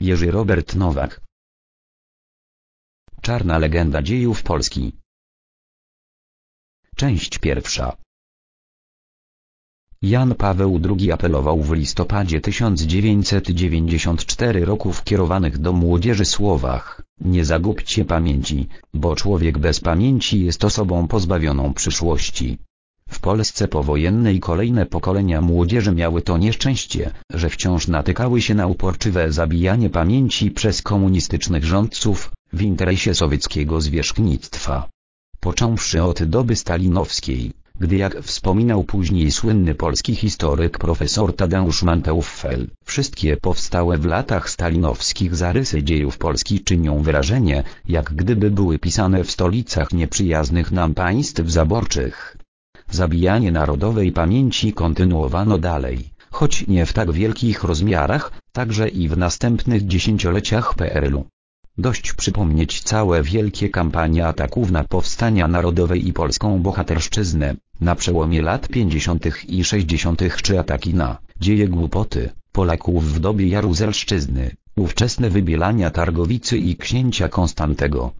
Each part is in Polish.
Jerzy Robert Nowak. Czarna legenda dziejów Polski. Część pierwsza. Jan Paweł II apelował w listopadzie 1994 roku w kierowanych do młodzieży słowach, nie zagubcie pamięci, bo człowiek bez pamięci jest osobą pozbawioną przyszłości. W Polsce powojennej kolejne pokolenia młodzieży miały to nieszczęście, że wciąż natykały się na uporczywe zabijanie pamięci przez komunistycznych rządców, w interesie sowieckiego zwierzchnictwa. Począwszy od doby stalinowskiej, gdy jak wspominał później słynny polski historyk profesor Tadeusz Manteuffel, wszystkie powstałe w latach stalinowskich zarysy dziejów Polski czynią wrażenie, jak gdyby były pisane w stolicach nieprzyjaznych nam państw zaborczych. Zabijanie narodowej pamięci kontynuowano dalej, choć nie w tak wielkich rozmiarach, także i w następnych dziesięcioleciach PRL-u. Dość przypomnieć całe wielkie kampanie ataków na powstania narodowe i polską bohaterszczyznę, na przełomie lat 50. i 60. czy ataki na dzieje głupoty Polaków w dobie Jaruzelszczyzny, ówczesne wybielania Targowicy i księcia Konstantego.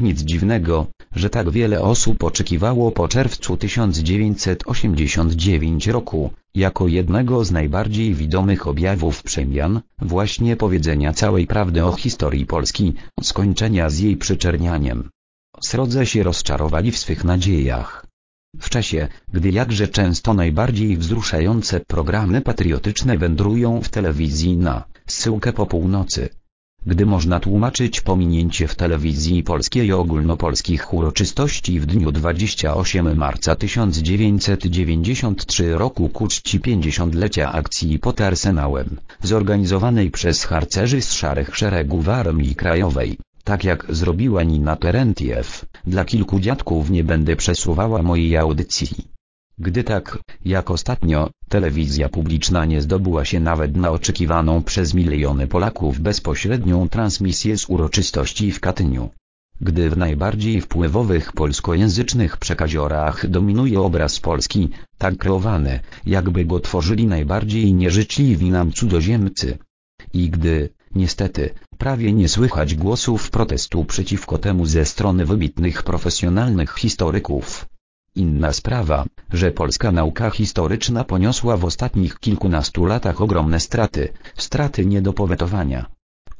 Nic dziwnego, że tak wiele osób oczekiwało po czerwcu 1989 roku, jako jednego z najbardziej widomych objawów przemian, właśnie powiedzenia całej prawdy o historii Polski, skończenia z jej przyczernianiem. Srodze się rozczarowali w swych nadziejach. W czasie, gdy jakże często najbardziej wzruszające programy patriotyczne wędrują w telewizji na zsyłkę po północy, gdy można tłumaczyć pominięcie w telewizji polskiej ogólnopolskich uroczystości w dniu 28 marca 1993 roku ku czci 50-lecia akcji pod Arsenałem, zorganizowanej przez harcerzy z szarych szeregów Armii Krajowej, tak jak zrobiła Nina Terentiew, dla kilku dziadków nie będę przesuwała mojej audycji. Gdy tak, jak ostatnio, telewizja publiczna nie zdobyła się nawet na oczekiwaną przez miliony Polaków bezpośrednią transmisję z uroczystości w Katyniu. Gdy w najbardziej wpływowych polskojęzycznych przekaziorach dominuje obraz Polski, tak kreowany, jakby go tworzyli najbardziej nieżyczliwi nam cudzoziemcy. I gdy, niestety, prawie nie słychać głosów protestu przeciwko temu ze strony wybitnych profesjonalnych historyków, Inna sprawa, że polska nauka historyczna poniosła w ostatnich kilkunastu latach ogromne straty, straty nie do powetowania.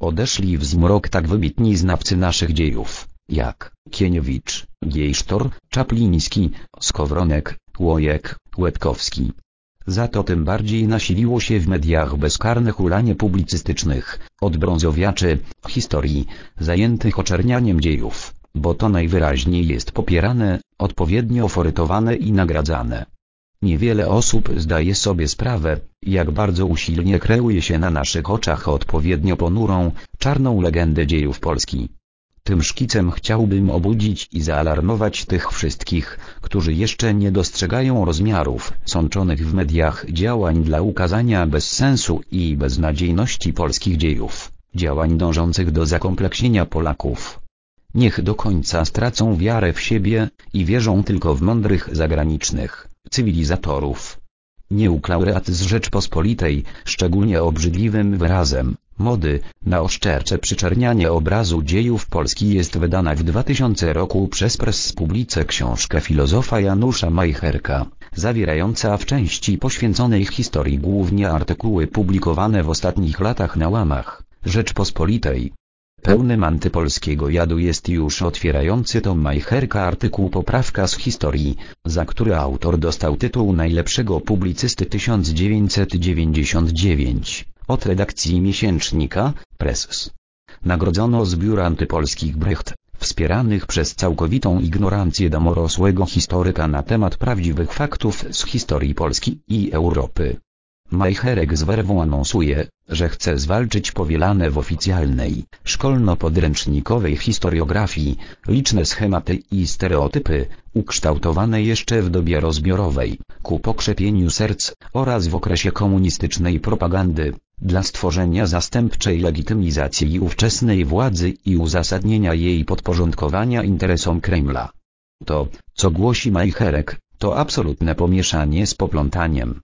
Odeszli w zmrok tak wybitni znawcy naszych dziejów, jak Kieniewicz, Giejsztor, Czapliński, Skowronek, Łojek, Łebkowski. Za to tym bardziej nasiliło się w mediach bezkarne hulanie publicystycznych, odbrązowiaczy, historii, zajętych oczernianiem dziejów bo to najwyraźniej jest popierane, odpowiednio forytowane i nagradzane. Niewiele osób zdaje sobie sprawę, jak bardzo usilnie kreuje się na naszych oczach odpowiednio ponurą, czarną legendę dziejów Polski. Tym szkicem chciałbym obudzić i zaalarmować tych wszystkich, którzy jeszcze nie dostrzegają rozmiarów sączonych w mediach działań dla ukazania bezsensu i beznadziejności polskich dziejów, działań dążących do zakompleksienia Polaków niech do końca stracą wiarę w siebie i wierzą tylko w mądrych zagranicznych cywilizatorów. Nieuklaureat z Rzeczpospolitej, szczególnie obrzydliwym wyrazem, mody, na oszczercze przyczernianie obrazu dziejów Polski jest wydana w 2000 roku przez Press Publice książka filozofa Janusza Majcherka, zawierająca w części poświęconej historii głównie artykuły publikowane w ostatnich latach na łamach Rzeczpospolitej. Pełnym antypolskiego jadu jest już otwierający tom Majcherka artykuł Poprawka z historii, za który autor dostał tytuł najlepszego publicysty 1999, od redakcji miesięcznika, Presses. Nagrodzono zbiór antypolskich Brecht, wspieranych przez całkowitą ignorancję domorosłego historyka na temat prawdziwych faktów z historii Polski i Europy. Majcherek z werwą anonsuje, że chce zwalczyć powielane w oficjalnej, szkolno-podręcznikowej historiografii, liczne schematy i stereotypy, ukształtowane jeszcze w dobie rozbiorowej, ku pokrzepieniu serc, oraz w okresie komunistycznej propagandy, dla stworzenia zastępczej legitymizacji ówczesnej władzy i uzasadnienia jej podporządkowania interesom Kremla. To, co głosi Majcherek, to absolutne pomieszanie z poplątaniem.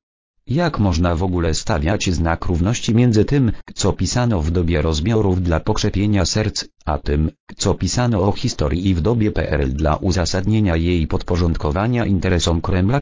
Jak można w ogóle stawiać znak równości między tym, co pisano w dobie rozbiorów dla pokrzepienia serc, a tym, co pisano o historii w dobie PRL dla uzasadnienia jej podporządkowania interesom Kremla?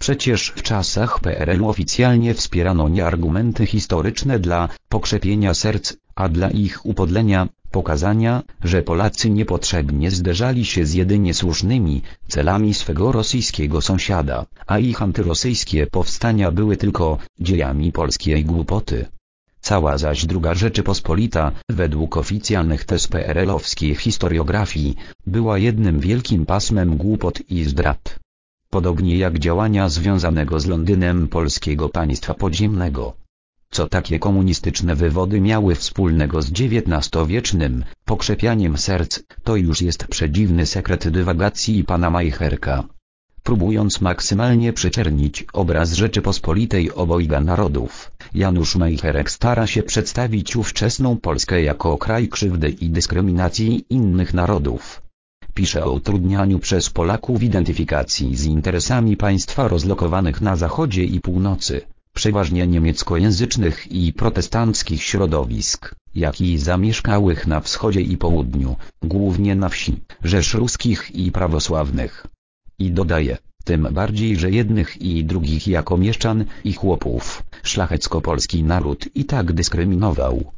Przecież w czasach PRL oficjalnie wspierano nie argumenty historyczne dla pokrzepienia serc, a dla ich upodlenia, pokazania, że Polacy niepotrzebnie zderzali się z jedynie słusznymi celami swego rosyjskiego sąsiada, a ich antyrosyjskie powstania były tylko dziejami polskiej głupoty. Cała zaś druga Rzeczypospolita, według oficjalnych tez PRL-owskiej historiografii, była jednym wielkim pasmem głupot i zdrad. Podobnie jak działania związanego z Londynem polskiego państwa podziemnego. Co takie komunistyczne wywody miały wspólnego z XIX-wiecznym pokrzepianiem serc, to już jest przedziwny sekret dywagacji pana Majcherka. Próbując maksymalnie przyczernić obraz Rzeczypospolitej obojga narodów, Janusz Majcherek stara się przedstawić ówczesną Polskę jako kraj krzywdy i dyskryminacji innych narodów. Pisze o utrudnianiu przez Polaków identyfikacji z interesami państwa rozlokowanych na zachodzie i północy przeważnie niemieckojęzycznych i protestanckich środowisk, jak i zamieszkałych na wschodzie i południu, głównie na wsi, rzesz ruskich i prawosławnych. I dodaje, tym bardziej, że jednych i drugich jako mieszczan i chłopów, szlachecko-polski naród i tak dyskryminował.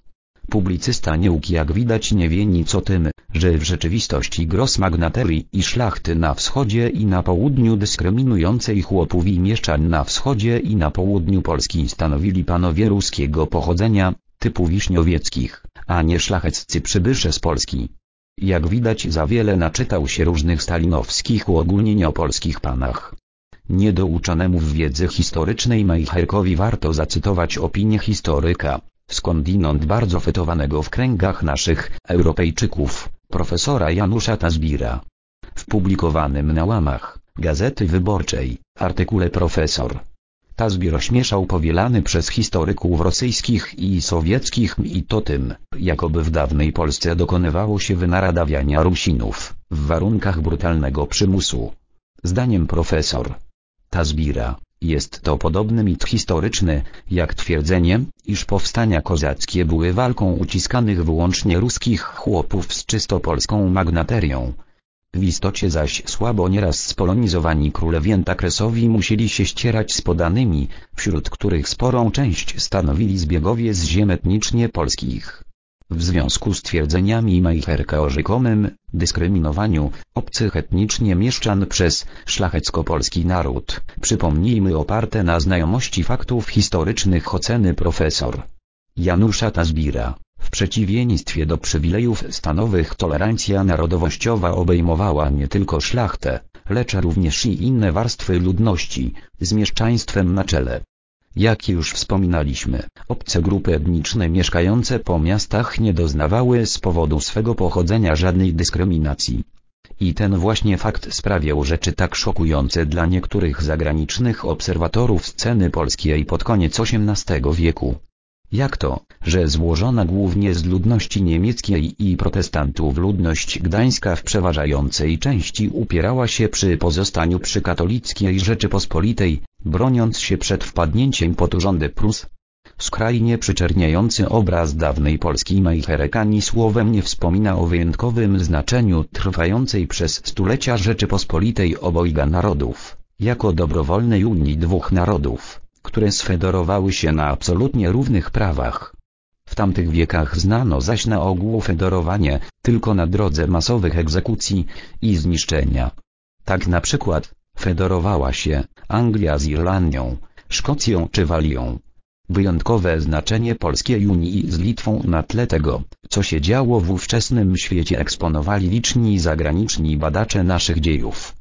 Publicysta Niełk jak widać nie wie nic o tym, że w rzeczywistości gros magnaterii i szlachty na wschodzie i na południu dyskryminującej chłopów i mieszczan na wschodzie i na południu Polski stanowili panowie ruskiego pochodzenia, typu wiśniowieckich, a nie szlacheccy przybysze z Polski. Jak widać za wiele naczytał się różnych stalinowskich uogólnień o polskich panach. Niedouczonemu w wiedzy historycznej Majcherkowi warto zacytować opinię historyka, skądinąd bardzo fetowanego w kręgach naszych Europejczyków, profesora Janusza Tazbira. W publikowanym na łamach Gazety Wyborczej artykule profesor Tazbir ośmieszał powielany przez historyków rosyjskich i sowieckich i to tym, jakoby w dawnej Polsce dokonywało się wynaradawiania Rusinów, w warunkach brutalnego przymusu. Zdaniem profesor Tazbira, jest to podobny mit historyczny, jak twierdzenie, iż powstania kozackie były walką uciskanych wyłącznie ruskich chłopów z czysto polską magnaterią. W istocie zaś słabo nieraz spolonizowani królewięta kresowi musieli się ścierać z podanymi, wśród których sporą część stanowili zbiegowie z ziem etnicznie polskich. W związku z twierdzeniami Majcherka o rzekomym dyskryminowaniu obcych etnicznie mieszczan przez szlachecko-polski naród, przypomnijmy oparte na znajomości faktów historycznych oceny profesor Janusza Tazbira. W przeciwieństwie do przywilejów stanowych tolerancja narodowościowa obejmowała nie tylko szlachtę, lecz również i inne warstwy ludności, z mieszczaństwem na czele. Jak już wspominaliśmy, obce grupy etniczne mieszkające po miastach nie doznawały z powodu swego pochodzenia żadnej dyskryminacji. I ten właśnie fakt sprawiał rzeczy tak szokujące dla niektórych zagranicznych obserwatorów sceny polskiej pod koniec XVIII wieku. Jak to, że złożona głównie z ludności niemieckiej i protestantów ludność gdańska w przeważającej części upierała się przy pozostaniu przy katolickiej Rzeczypospolitej, broniąc się przed wpadnięciem pod urządy Prus? Skrajnie przyczerniający obraz dawnej Polski Majcherek ani słowem nie wspomina o wyjątkowym znaczeniu trwającej przez stulecia Rzeczypospolitej obojga narodów, jako dobrowolnej Unii dwóch narodów które sfederowały się na absolutnie równych prawach. W tamtych wiekach znano zaś na ogół federowanie tylko na drodze masowych egzekucji i zniszczenia. Tak na przykład, federowała się Anglia z Irlandią, Szkocją czy Walią. Wyjątkowe znaczenie polskiej Unii z Litwą na tle tego, co się działo w ówczesnym świecie eksponowali liczni zagraniczni badacze naszych dziejów.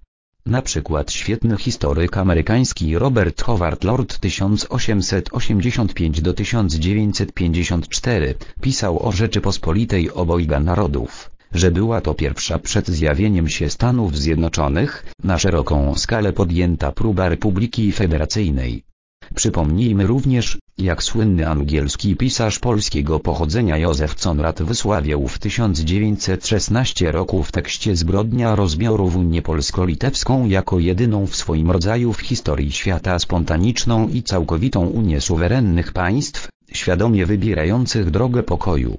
Na przykład świetny historyk amerykański Robert Howard Lord 1885-1954 pisał o Rzeczypospolitej obojga narodów, że była to pierwsza przed zjawieniem się Stanów Zjednoczonych, na szeroką skalę podjęta próba Republiki Federacyjnej. Przypomnijmy również, jak słynny angielski pisarz polskiego pochodzenia Józef Conrad wysławiał w 1916 roku w tekście Zbrodnia rozbiorów Unię Polsko-Litewską jako jedyną w swoim rodzaju w historii świata spontaniczną i całkowitą Unię suwerennych państw, świadomie wybierających drogę pokoju.